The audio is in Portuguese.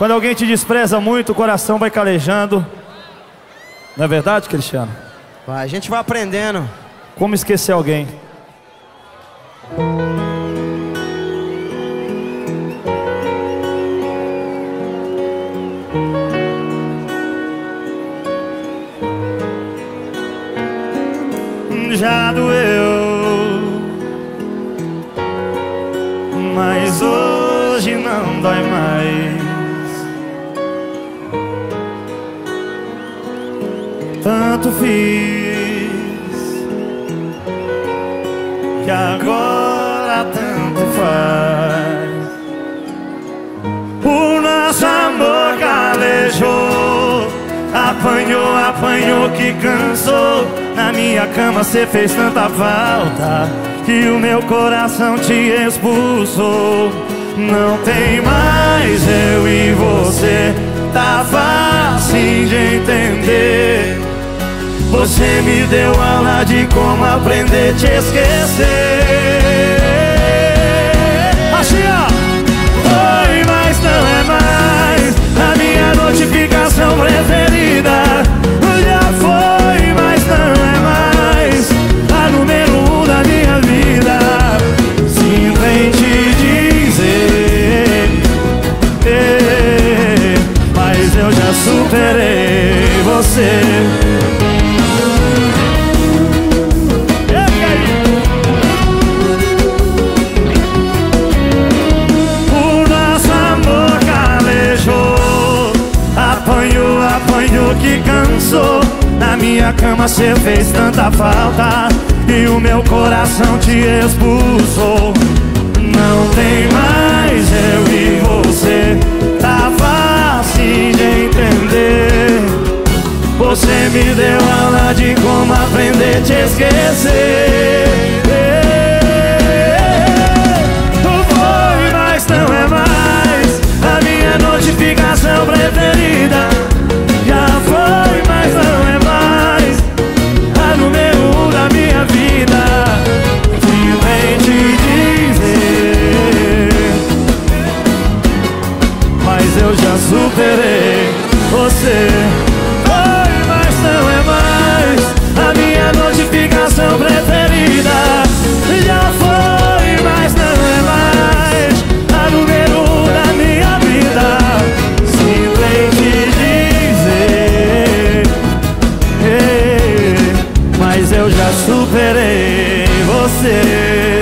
Quando alguém te despreza muito, o coração vai calejando. Não é verdade, Cristiano? Vai, a gente vai aprendendo. Como esquecer alguém? Já doeu, mas hoje não dói mais. Tanto fiz que agora tanto faz. O nosso amor calejou, apanhou, apanhou que cansou. Na minha cama cê fez tanta falta que o meu coração te expulsou. Não tem mais eu e você, tá fácil de entender. Você me deu aula de como aprender a te esquecer. Assim. Foi, mas não é mais a minha notificação preferida. Já foi, mas não é mais a número um da minha vida. Sinto em te dizer, mas eu já superei você. Minha cama cê fez tanta falta E o meu coração te expulsou. Não tem mais eu e você Tá fácil de entender. Você me deu aula de como aprender a te esquecer Foi, mas não é mais a minha notificação preferida. Já foi, mas não é mais a número um da minha vida. Simplesmente dizer, "Ei, mas eu já superei você.